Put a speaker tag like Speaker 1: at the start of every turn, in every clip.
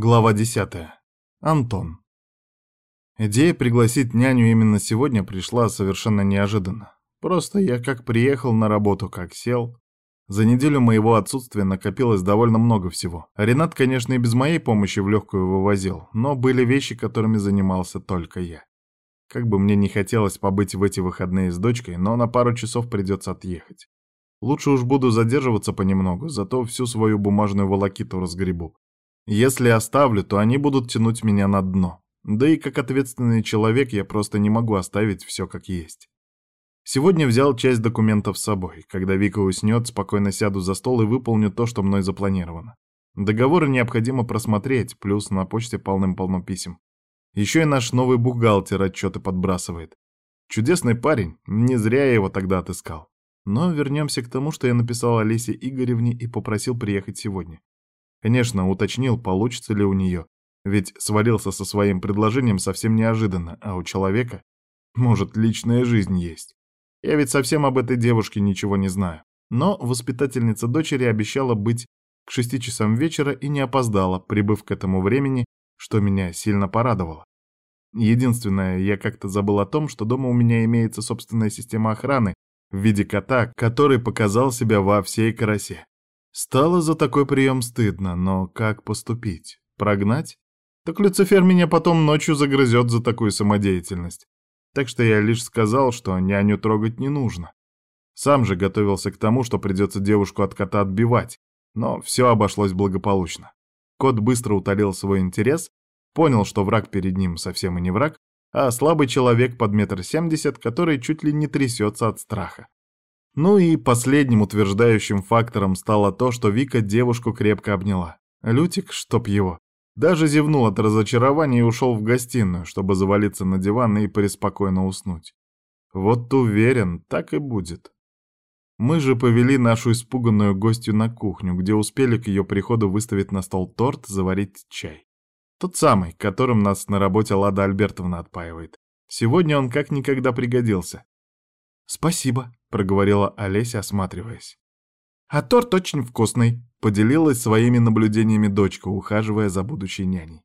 Speaker 1: Глава 10. Антон. Идея пригласить няню именно сегодня пришла совершенно неожиданно. Просто я как приехал на работу, как сел. За неделю моего отсутствия накопилось довольно много всего. Ренат, конечно, и без моей помощи в легкую вывозил, но были вещи, которыми занимался только я. Как бы мне не хотелось побыть в эти выходные с дочкой, но на пару часов придется отъехать. Лучше уж буду задерживаться понемногу, зато всю свою бумажную волокиту разгребу. Если оставлю, то они будут тянуть меня на дно. Да и как ответственный человек я просто не могу оставить все как есть. Сегодня взял часть документов с собой. Когда Вика уснет, спокойно сяду за стол и выполню то, что мной запланировано. Договоры необходимо просмотреть, плюс на почте полным-полно писем. Еще и наш новый бухгалтер отчеты подбрасывает. Чудесный парень, не зря я его тогда отыскал. Но вернемся к тому, что я написал Олесе Игоревне и попросил приехать сегодня. Конечно, уточнил, получится ли у нее, ведь свалился со своим предложением совсем неожиданно, а у человека, может, личная жизнь есть. Я ведь совсем об этой девушке ничего не знаю. Но воспитательница дочери обещала быть к шести часам вечера и не опоздала, прибыв к этому времени, что меня сильно порадовало. Единственное, я как-то забыл о том, что дома у меня имеется собственная система охраны в виде кота, который показал себя во всей красе. Стало за такой прием стыдно, но как поступить? Прогнать? Так Люцифер меня потом ночью загрызет за такую самодеятельность. Так что я лишь сказал, что няню трогать не нужно. Сам же готовился к тому, что придется девушку от кота отбивать, но все обошлось благополучно. Кот быстро утолил свой интерес, понял, что враг перед ним совсем и не враг, а слабый человек под метр семьдесят, который чуть ли не трясется от страха. Ну и последним утверждающим фактором стало то, что Вика девушку крепко обняла. Лютик, чтоб его, даже зевнул от разочарования и ушел в гостиную, чтобы завалиться на диван и преспокойно уснуть. Вот уверен, так и будет. Мы же повели нашу испуганную гостью на кухню, где успели к ее приходу выставить на стол торт, заварить чай. Тот самый, которым нас на работе Лада Альбертовна отпаивает. Сегодня он как никогда пригодился. «Спасибо», — проговорила Олеся, осматриваясь. «А торт очень вкусный», — поделилась своими наблюдениями дочка, ухаживая за будущей няней.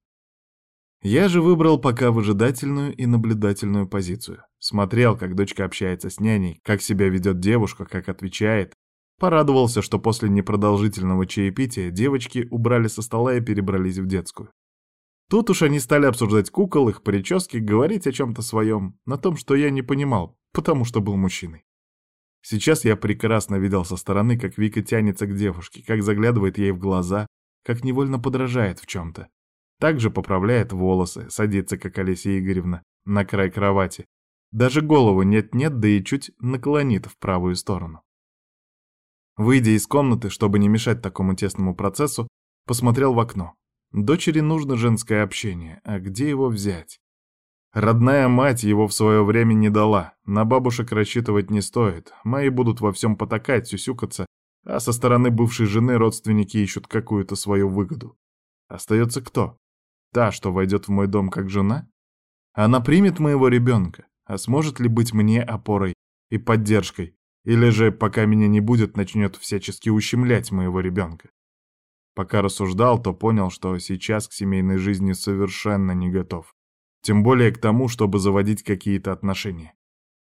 Speaker 1: Я же выбрал пока выжидательную и наблюдательную позицию. Смотрел, как дочка общается с няней, как себя ведет девушка, как отвечает. Порадовался, что после непродолжительного чаепития девочки убрали со стола и перебрались в детскую. Тут уж они стали обсуждать кукол, их прически, говорить о чем-то своем, на том, что я не понимал, потому что был мужчиной. Сейчас я прекрасно видел со стороны, как Вика тянется к девушке, как заглядывает ей в глаза, как невольно подражает в чем-то. Также поправляет волосы, садится, как Олеся Игоревна, на край кровати. Даже голову нет-нет, да и чуть наклонит в правую сторону. Выйдя из комнаты, чтобы не мешать такому тесному процессу, посмотрел в окно. Дочери нужно женское общение, а где его взять? Родная мать его в свое время не дала, на бабушек рассчитывать не стоит, мои будут во всем потакать, сюсюкаться, а со стороны бывшей жены родственники ищут какую-то свою выгоду. Остается кто? Та, что войдет в мой дом как жена? Она примет моего ребенка, а сможет ли быть мне опорой и поддержкой, или же, пока меня не будет, начнет всячески ущемлять моего ребенка? Пока рассуждал, то понял, что сейчас к семейной жизни совершенно не готов. Тем более к тому, чтобы заводить какие-то отношения.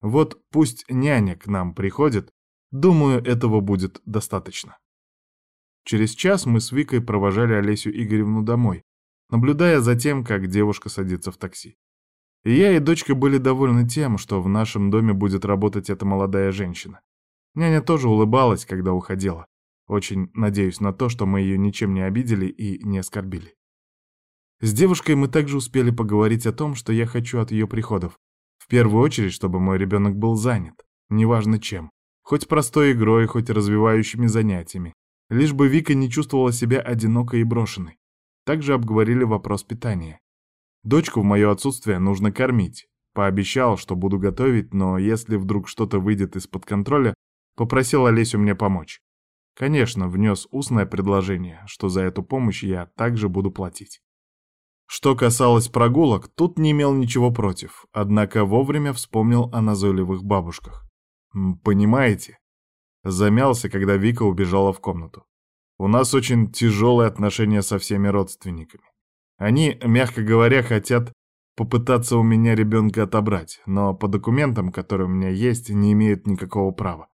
Speaker 1: Вот пусть няня к нам приходит, думаю, этого будет достаточно. Через час мы с Викой провожали Олесю Игоревну домой, наблюдая за тем, как девушка садится в такси. И я и дочка были довольны тем, что в нашем доме будет работать эта молодая женщина. Няня тоже улыбалась, когда уходила. Очень надеюсь на то, что мы ее ничем не обидели и не оскорбили. С девушкой мы также успели поговорить о том, что я хочу от ее приходов. В первую очередь, чтобы мой ребенок был занят, неважно чем. Хоть простой игрой, хоть развивающими занятиями. Лишь бы Вика не чувствовала себя одинокой и брошенной. Также обговорили вопрос питания. Дочку в мое отсутствие нужно кормить. Пообещал, что буду готовить, но если вдруг что-то выйдет из-под контроля, попросил Олесю мне помочь. Конечно, внес устное предложение, что за эту помощь я также буду платить. Что касалось прогулок, тут не имел ничего против, однако вовремя вспомнил о назойливых бабушках. Понимаете? Замялся, когда Вика убежала в комнату. У нас очень тяжелые отношения со всеми родственниками. Они, мягко говоря, хотят попытаться у меня ребенка отобрать, но по документам, которые у меня есть, не имеют никакого права.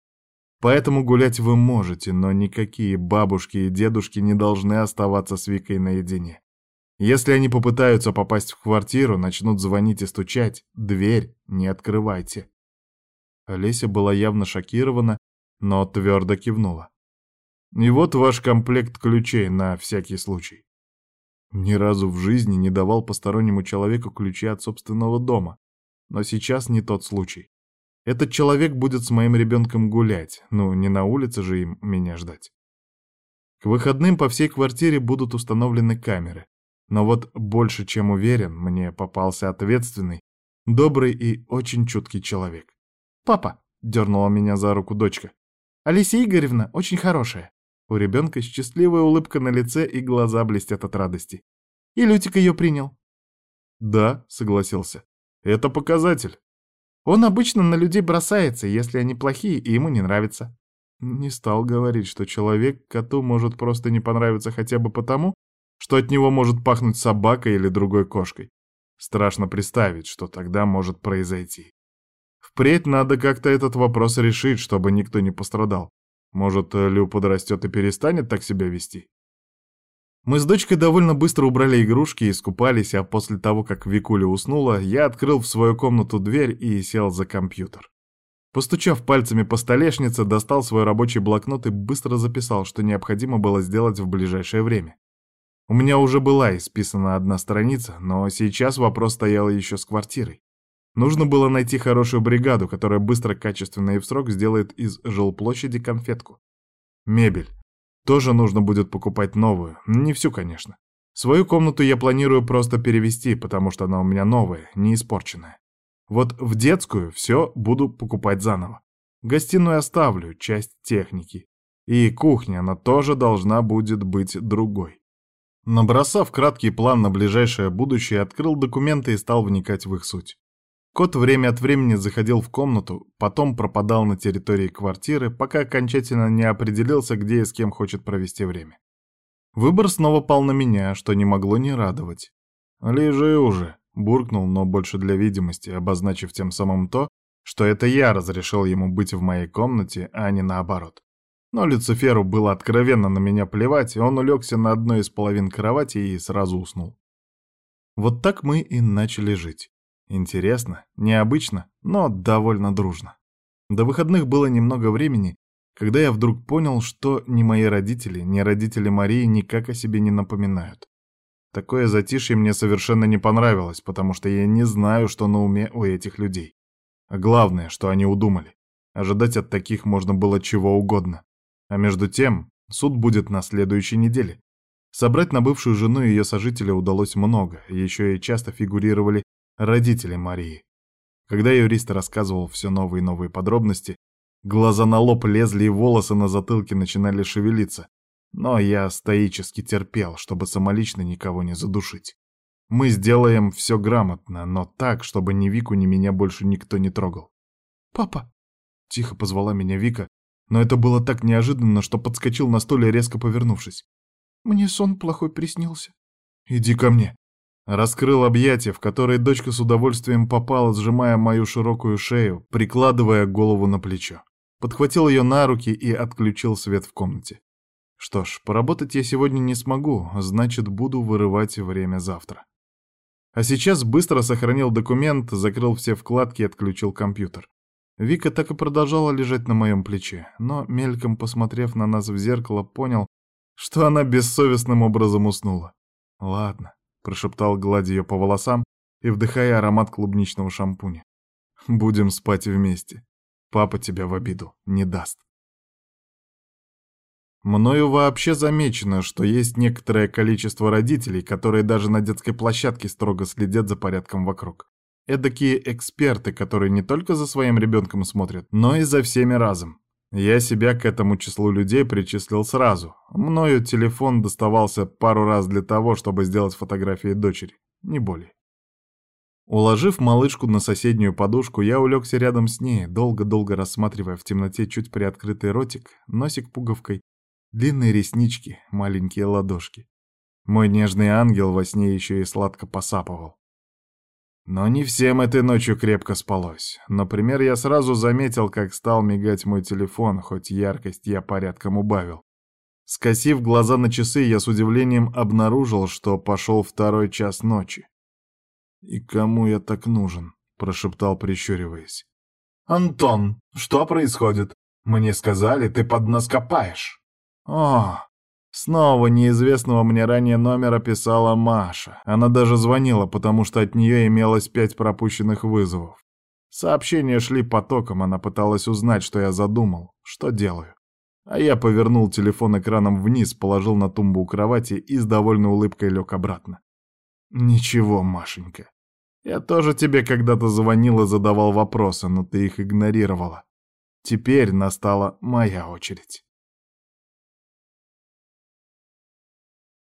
Speaker 1: Поэтому гулять вы можете, но никакие бабушки и дедушки не должны оставаться с Викой наедине. Если они попытаются попасть в квартиру, начнут звонить и стучать, дверь не открывайте. Олеся была явно шокирована, но твердо кивнула. И вот ваш комплект ключей на всякий случай. Ни разу в жизни не давал постороннему человеку ключи от собственного дома. Но сейчас не тот случай. Этот человек будет с моим ребенком гулять, ну, не на улице же им меня ждать. К выходным по всей квартире будут установлены камеры. Но вот больше чем уверен, мне попался ответственный, добрый и очень чуткий человек. «Папа!» — дернула меня за руку дочка. «Алисия Игоревна очень хорошая». У ребенка счастливая улыбка на лице и глаза блестят от радости. «И Лютик ее принял». «Да», — согласился. «Это показатель. Он обычно на людей бросается, если они плохие и ему не нравится. Не стал говорить, что человек коту может просто не понравиться хотя бы потому, что от него может пахнуть собакой или другой кошкой. Страшно представить, что тогда может произойти. Впредь надо как-то этот вопрос решить, чтобы никто не пострадал. Может, Лю подрастет и перестанет так себя вести? Мы с дочкой довольно быстро убрали игрушки и искупались, а после того, как Викуля уснула, я открыл в свою комнату дверь и сел за компьютер. Постучав пальцами по столешнице, достал свой рабочий блокнот и быстро записал, что необходимо было сделать в ближайшее время. У меня уже была исписана одна страница, но сейчас вопрос стоял еще с квартирой. Нужно было найти хорошую бригаду, которая быстро, качественно и в срок сделает из жилплощади конфетку. Мебель. Тоже нужно будет покупать новую. Не всю, конечно. Свою комнату я планирую просто перевести, потому что она у меня новая, не испорченная. Вот в детскую все буду покупать заново. Гостиную оставлю, часть техники. И кухня, она тоже должна будет быть другой. Набросав краткий план на ближайшее будущее, открыл документы и стал вникать в их суть. Кот время от времени заходил в комнату, потом пропадал на территории квартиры, пока окончательно не определился, где и с кем хочет провести время. Выбор снова пал на меня, что не могло не радовать. «Лежи уже», — буркнул, но больше для видимости, обозначив тем самым то, что это я разрешил ему быть в моей комнате, а не наоборот. Но Люциферу было откровенно на меня плевать, и он улегся на одной из половин кровати и сразу уснул. Вот так мы и начали жить. Интересно, необычно, но довольно дружно. До выходных было немного времени, когда я вдруг понял, что ни мои родители, ни родители Марии никак о себе не напоминают. Такое затишье мне совершенно не понравилось, потому что я не знаю, что на уме у этих людей. А главное, что они удумали. Ожидать от таких можно было чего угодно. А между тем, суд будет на следующей неделе. Собрать на бывшую жену и ее сожителя удалось много, еще и часто фигурировали родители Марии. Когда юрист рассказывал все новые и новые подробности, глаза на лоб лезли и волосы на затылке начинали шевелиться. Но я стоически терпел, чтобы самолично никого не задушить. Мы сделаем все грамотно, но так, чтобы ни Вику, ни меня больше никто не трогал. «Папа!» — тихо позвала меня Вика, но это было так неожиданно, что подскочил на стуле, резко повернувшись. «Мне сон плохой приснился». «Иди ко мне», Раскрыл объятия, в которые дочка с удовольствием попала, сжимая мою широкую шею, прикладывая голову на плечо. Подхватил ее на руки и отключил свет в комнате. Что ж, поработать я сегодня не смогу, значит, буду вырывать время завтра. А сейчас быстро сохранил документ, закрыл все вкладки и отключил компьютер. Вика так и продолжала лежать на моем плече, но, мельком посмотрев на нас в зеркало, понял, что она бессовестным образом уснула. Ладно, прошептал, гладя ее по волосам и вдыхая аромат клубничного шампуня. «Будем спать вместе. Папа тебя в обиду не даст». Мною вообще замечено, что есть некоторое количество родителей, которые даже на детской площадке строго следят за порядком вокруг. Эдакие эксперты, которые не только за своим ребенком смотрят, но и за всеми разом. Я себя к этому числу людей причислил сразу. Мною телефон доставался пару раз для того, чтобы сделать фотографии дочери, не более. Уложив малышку на соседнюю подушку, я улегся рядом с ней, долго-долго рассматривая в темноте чуть приоткрытый ротик, носик пуговкой, длинные реснички, маленькие ладошки. Мой нежный ангел во сне еще и сладко посапывал. Но не всем этой ночью крепко спалось. Например, я сразу заметил, как стал мигать мой телефон, хоть яркость я порядком убавил. Скосив глаза на часы, я с удивлением обнаружил, что пошел второй час ночи. «И кому я так нужен?» — прошептал, прищуриваясь.
Speaker 2: «Антон, что происходит? Мне сказали, ты под нас копаешь».
Speaker 1: «О, Снова неизвестного мне ранее номера писала Маша. Она даже звонила, потому что от нее имелось пять пропущенных вызовов. Сообщения шли потоком, она пыталась узнать, что я задумал, что делаю. А я повернул телефон экраном вниз, положил на тумбу у кровати и с довольной улыбкой лег обратно. «Ничего, Машенька. Я тоже тебе когда-то звонил и задавал вопросы, но ты их игнорировала. Теперь настала моя очередь».